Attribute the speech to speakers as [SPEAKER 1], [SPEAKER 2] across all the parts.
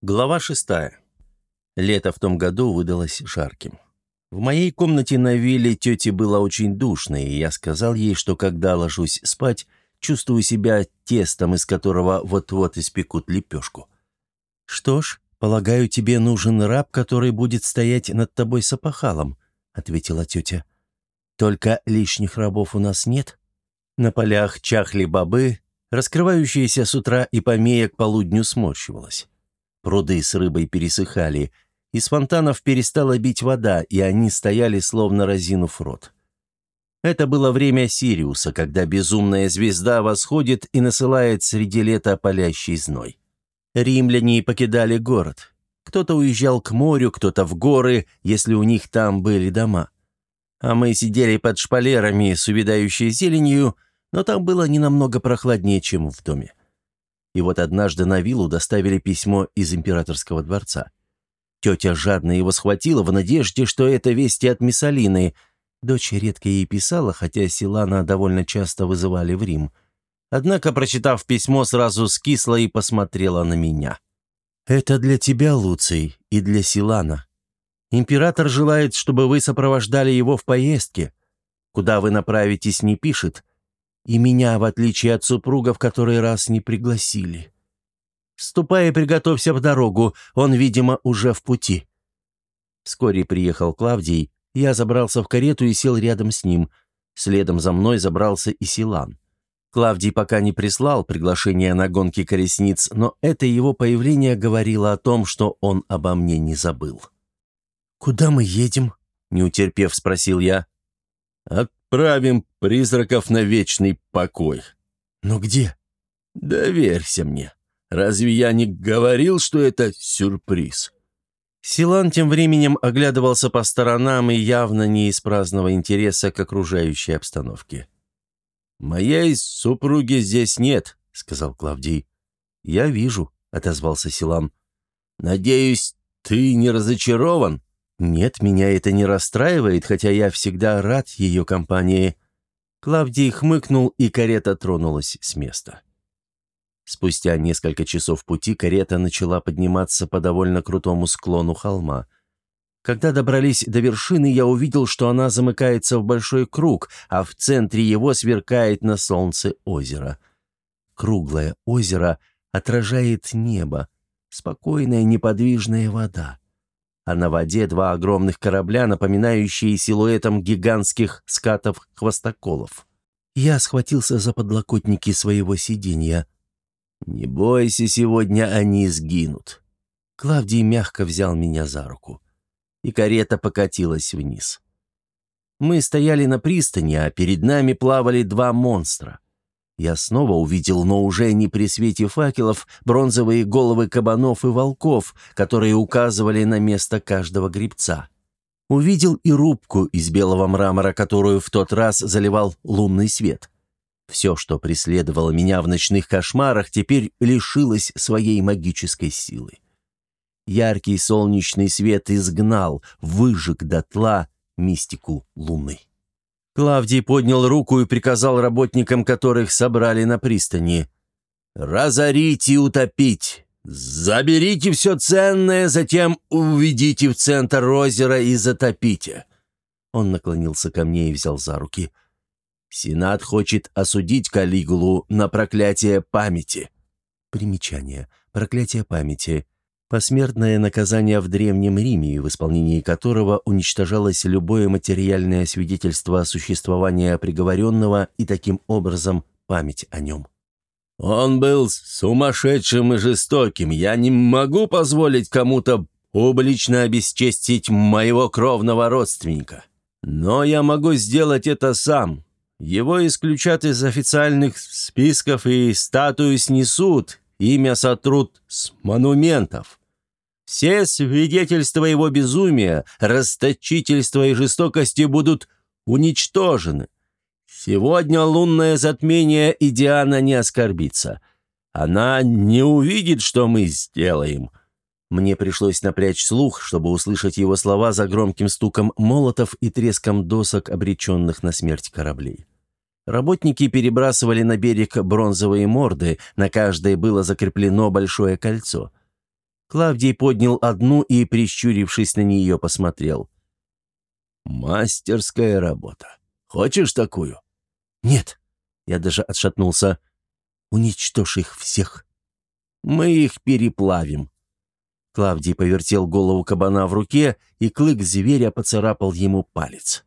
[SPEAKER 1] Глава шестая. Лето в том году выдалось жарким. В моей комнате на вилле тети было очень душно, и я сказал ей, что когда ложусь спать, чувствую себя тестом, из которого вот-вот испекут лепешку. «Что ж, полагаю, тебе нужен раб, который будет стоять над тобой с опахалом», — ответила тетя. «Только лишних рабов у нас нет. На полях чахли бобы, раскрывающаяся с утра и помея к полудню сморщивалась. Пруды с рыбой пересыхали, из фонтанов перестала бить вода, и они стояли, словно разинув рот. Это было время Сириуса, когда безумная звезда восходит и насылает среди лета палящий зной. Римляне покидали город. Кто-то уезжал к морю, кто-то в горы, если у них там были дома. А мы сидели под шпалерами с увядающей зеленью, но там было не намного прохладнее, чем в доме. И вот однажды на виллу доставили письмо из императорского дворца. Тетя жадно его схватила в надежде, что это вести от Миссалины. Дочь редко ей писала, хотя Силана довольно часто вызывали в Рим. Однако, прочитав письмо, сразу скисла и посмотрела на меня. «Это для тебя, Луций, и для Силана. Император желает, чтобы вы сопровождали его в поездке. Куда вы направитесь, не пишет, и меня, в отличие от супруга, в который раз не пригласили. Ступай и приготовься в дорогу, он, видимо, уже в пути». Вскоре приехал Клавдий, я забрался в карету и сел рядом с ним. Следом за мной забрался и Силан. Клавдий пока не прислал приглашение на гонки колесниц, но это его появление говорило о том, что он обо мне не забыл. «Куда мы едем?» — не утерпев, спросил я. «Отправим призраков на вечный покой». «Но где?» «Доверься мне. Разве я не говорил, что это сюрприз?» Силан тем временем оглядывался по сторонам и явно не из праздного интереса к окружающей обстановке. «Моей супруги здесь нет», — сказал Клавдий. «Я вижу», — отозвался Силан. «Надеюсь, ты не разочарован?» «Нет, меня это не расстраивает, хотя я всегда рад ее компании». Клавдий хмыкнул, и карета тронулась с места. Спустя несколько часов пути карета начала подниматься по довольно крутому склону холма. Когда добрались до вершины, я увидел, что она замыкается в большой круг, а в центре его сверкает на солнце озеро. Круглое озеро отражает небо, спокойная неподвижная вода а на воде два огромных корабля, напоминающие силуэтом гигантских скатов-хвостоколов. Я схватился за подлокотники своего сиденья. «Не бойся, сегодня они сгинут». Клавдий мягко взял меня за руку, и карета покатилась вниз. Мы стояли на пристани, а перед нами плавали два монстра — я снова увидел, но уже не при свете факелов, бронзовые головы кабанов и волков, которые указывали на место каждого грибца. Увидел и рубку из белого мрамора, которую в тот раз заливал лунный свет. Все, что преследовало меня в ночных кошмарах, теперь лишилось своей магической силы. Яркий солнечный свет изгнал, выжег дотла мистику луны. Клавдий поднял руку и приказал работникам, которых собрали на пристани. «Разорить и утопить! Заберите все ценное, затем уведите в центр озера и затопите!» Он наклонился ко мне и взял за руки. «Сенат хочет осудить Калигулу на проклятие памяти». Примечание. Проклятие памяти – Посмертное наказание в Древнем Риме, в исполнении которого уничтожалось любое материальное свидетельство существования приговоренного и таким образом память о нем. «Он был сумасшедшим и жестоким. Я не могу позволить кому-то публично обесчестить моего кровного родственника. Но я могу сделать это сам. Его исключат из официальных списков и статую снесут, имя сотрут с монументов. Все свидетельства его безумия, расточительства и жестокости будут уничтожены. Сегодня лунное затмение, и Диана не оскорбится. Она не увидит, что мы сделаем». Мне пришлось напрячь слух, чтобы услышать его слова за громким стуком молотов и треском досок, обреченных на смерть кораблей. Работники перебрасывали на берег бронзовые морды, на каждой было закреплено большое кольцо – Клавдий поднял одну и, прищурившись на нее, посмотрел. «Мастерская работа. Хочешь такую?»
[SPEAKER 2] «Нет». Я даже отшатнулся. «Уничтожь их всех».
[SPEAKER 1] «Мы их переплавим».
[SPEAKER 2] Клавдий повертел голову кабана в руке, и клык зверя поцарапал ему палец.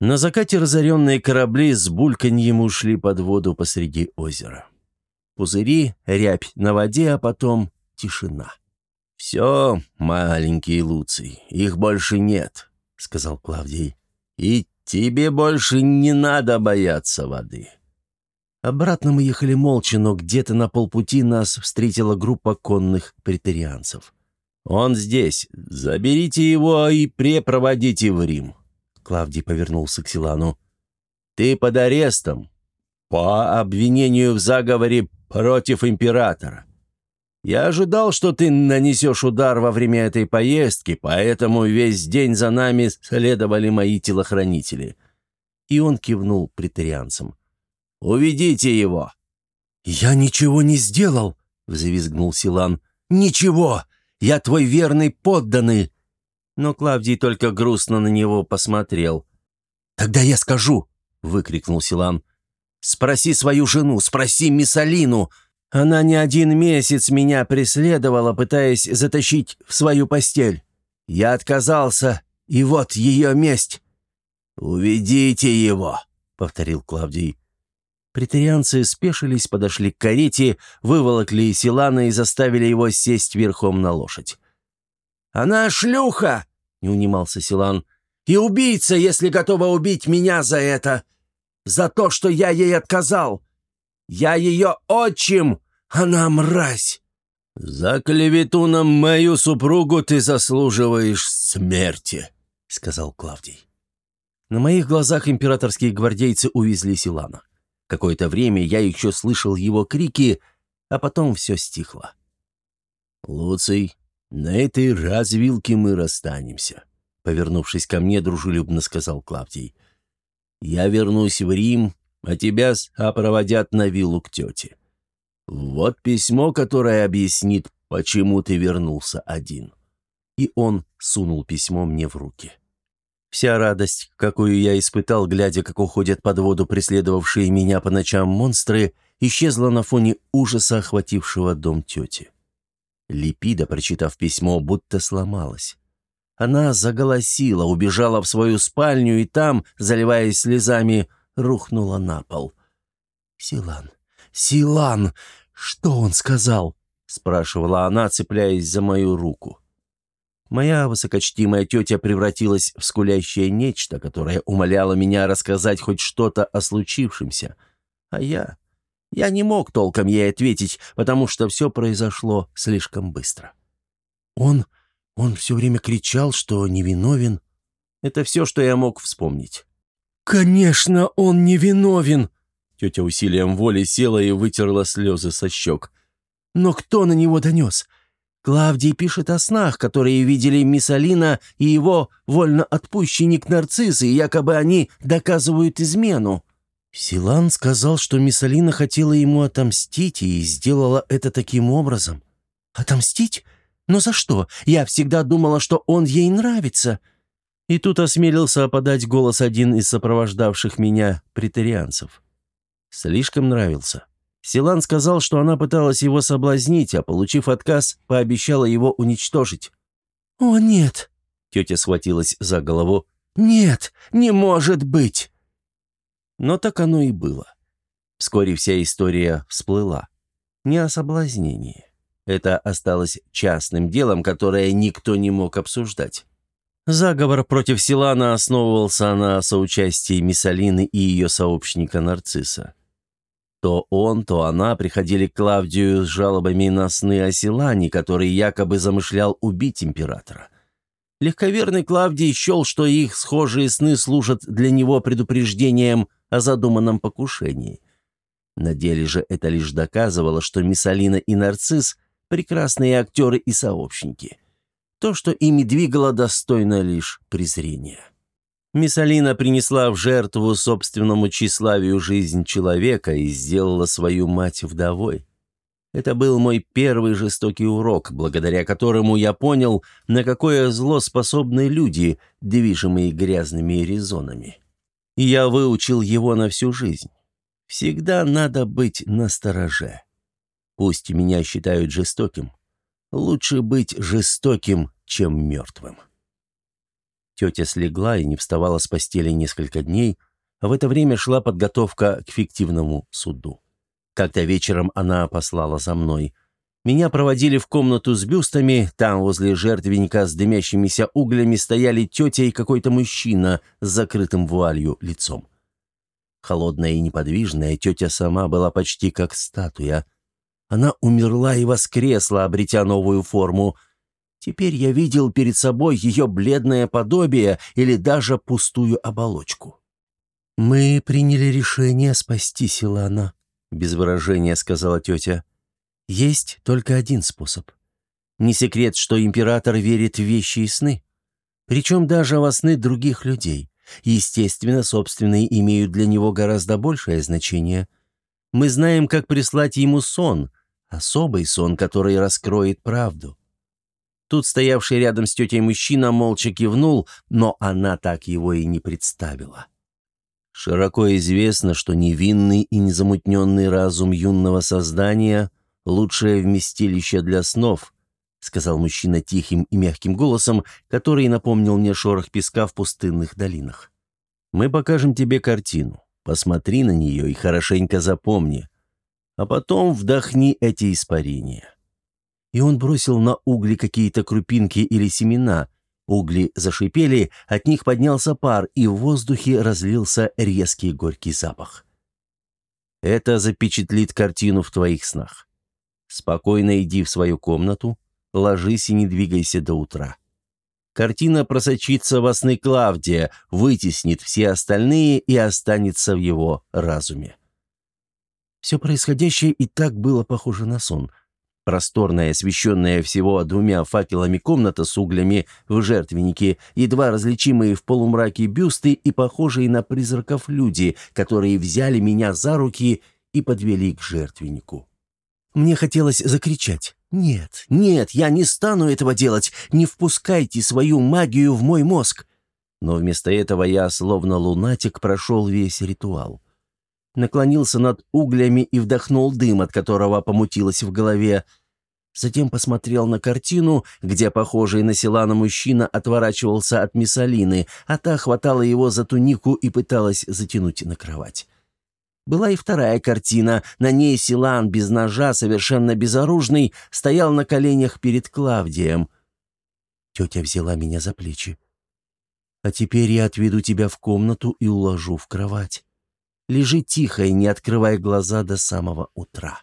[SPEAKER 1] На закате разоренные корабли с бульканьем ушли под воду посреди озера. Пузыри, рябь на воде, а потом тишина. «Все, маленький Луций, их больше нет», — сказал Клавдий. «И тебе больше не надо бояться воды».
[SPEAKER 2] Обратно мы ехали молча, но где-то на полпути нас встретила группа конных претерианцев.
[SPEAKER 1] «Он здесь. Заберите его и препроводите в Рим».
[SPEAKER 2] Клавдий повернулся к Силану.
[SPEAKER 1] «Ты под арестом. По обвинению в заговоре против императора. Я ожидал, что ты нанесешь удар во время этой поездки, поэтому весь день за нами следовали мои телохранители».
[SPEAKER 2] И он кивнул претарианцам.
[SPEAKER 1] «Уведите его!»
[SPEAKER 2] «Я ничего не сделал!» — взвизгнул Силан. «Ничего! Я твой верный подданный!»
[SPEAKER 1] Но Клавдий только грустно на него посмотрел.
[SPEAKER 2] «Тогда я скажу!» — выкрикнул Силан. «Спроси свою жену, спроси Миссалину. Она не один месяц меня преследовала, пытаясь затащить в свою постель. Я отказался, и вот ее месть».
[SPEAKER 1] «Уведите его», — повторил Клавдий.
[SPEAKER 2] Претарианцы спешились, подошли к карете, выволокли Силана и заставили его сесть верхом на лошадь. «Она шлюха!» — не унимался Силан. «И убийца, если готова убить меня за это! За то, что я ей отказал! Я ее отчим! Она мразь!»
[SPEAKER 1] «За клевету на мою супругу ты заслуживаешь смерти», — сказал Клавдий.
[SPEAKER 2] На моих глазах императорские гвардейцы увезли Силана. Какое-то время я еще слышал его крики, а потом все стихло.
[SPEAKER 1] «Луций, на этой развилке мы расстанемся», — повернувшись ко мне, дружелюбно сказал Клавдий. «Я вернусь в Рим, а тебя опроводят на виллу к тете. Вот письмо, которое объяснит, почему ты вернулся один».
[SPEAKER 2] И он сунул письмо мне в руки. Вся радость, какую я испытал, глядя, как уходят под воду преследовавшие меня по ночам монстры, исчезла на фоне ужаса, охватившего дом тети. Липида, прочитав письмо, будто сломалась. Она заголосила, убежала в свою спальню и там, заливаясь слезами, рухнула на пол. «Силан, Силан, что он сказал?» — спрашивала она, цепляясь за мою руку. Моя высокочтимая тетя превратилась в скулящее нечто, которое умоляло меня рассказать хоть что-то о случившемся. А я... Я не мог толком ей ответить, потому что все произошло слишком быстро. Он... он все время кричал, что невиновен. Это все, что я мог вспомнить. «Конечно, он невиновен!» Тетя усилием воли села и вытерла слезы со щек. «Но кто на него донес? Клавдий пишет о снах, которые видели Миссалина и его вольноотпущенник Нарцисс, и якобы они доказывают измену. Силан сказал, что Миссалина хотела ему отомстить и сделала это таким образом. «Отомстить? Но за что? Я всегда думала, что он ей нравится». И тут осмелился подать голос один из сопровождавших меня претарианцев. Слишком нравился. Силан сказал, что она пыталась его соблазнить, а, получив отказ, пообещала его уничтожить. «О, нет!» — тетя схватилась за голову. «Нет, не может быть!» Но так оно и было. Вскоре вся история всплыла. Не о соблазнении. Это осталось частным делом, которое никто не мог обсуждать. Заговор против Силана основывался на соучастии Миссалины и ее сообщника Нарцисса. То он, то она приходили к Клавдию с жалобами на сны о Силане, который якобы замышлял убить императора. Легковерный Клавдий счел, что их схожие сны служат для него предупреждением о задуманном покушении. На деле же это лишь доказывало, что Миссалина и Нарцисс – прекрасные актеры и сообщники. То, что ими двигало, достойно лишь презрения. Миссалина принесла в жертву собственному тщеславию жизнь человека и сделала свою мать вдовой.
[SPEAKER 1] Это был мой первый жестокий урок, благодаря которому я понял, на какое зло способны люди, движимые грязными резонами. И я выучил его на всю жизнь. Всегда надо быть настороже. Пусть меня считают жестоким. Лучше быть жестоким, чем мертвым. Тетя слегла и не вставала с постели несколько дней, а в это время шла подготовка к фиктивному суду. Как-то вечером она послала за мной. Меня проводили в комнату с бюстами, там возле жертвенника с дымящимися углями стояли тетя и какой-то мужчина с закрытым вуалью лицом. Холодная и неподвижная, тетя сама была почти как статуя. Она умерла и воскресла, обретя новую форму. Теперь я видел перед собой ее бледное подобие или даже пустую оболочку. «Мы приняли решение спасти Силана», — без выражения сказала тетя. «Есть только один способ. Не секрет, что император верит в вещи и сны. Причем даже во сны других людей. Естественно, собственные имеют для него гораздо большее значение. Мы знаем, как прислать ему сон, особый сон, который раскроет правду». Тут стоявший рядом с тетей мужчина молча кивнул, но она так его и не представила. Широко известно, что невинный и незамутненный разум юного создания — лучшее вместилище для снов, сказал мужчина тихим и мягким голосом, который напомнил мне шорох песка в пустынных долинах. «Мы покажем тебе картину. Посмотри на нее и хорошенько запомни. А потом вдохни эти испарения». И он бросил на угли какие-то крупинки или семена — Угли зашипели, от них поднялся пар, и в воздухе разлился резкий горький запах. Это запечатлит картину в твоих снах. Спокойно иди в свою комнату, ложись и не двигайся до утра. Картина просочится во сны Клавдия, вытеснит все остальные и останется в его разуме. Все происходящее и так было похоже на сон. Просторная, освещенная всего двумя факелами комната с углями в жертвеннике, едва различимые в полумраке бюсты и похожие на призраков люди, которые взяли меня за руки и подвели к жертвеннику. Мне хотелось закричать. «Нет, нет, я не стану этого делать! Не впускайте свою магию в мой мозг!» Но вместо этого я, словно лунатик, прошел весь ритуал наклонился над углями и вдохнул дым, от которого помутилось в голове. Затем посмотрел на картину, где похожий на Силана мужчина отворачивался от Миссалины, а та хватала его за тунику и пыталась затянуть на кровать. Была и вторая картина. На ней Силан без ножа, совершенно безоружный, стоял на коленях перед Клавдием. Тетя взяла меня за плечи. «А теперь я отведу тебя в комнату и уложу в кровать. Лежи тихо и не открывай глаза до самого утра».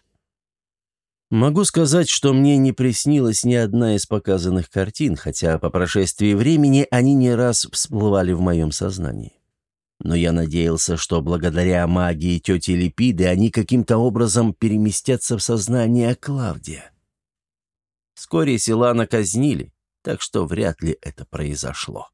[SPEAKER 1] Могу сказать, что мне не приснилась ни одна из показанных картин, хотя по прошествии времени они не раз всплывали в моем сознании. Но я надеялся, что благодаря магии тети Липиды они каким-то образом переместятся в сознание Клавдия. Вскоре Силана казнили, так что вряд ли это произошло.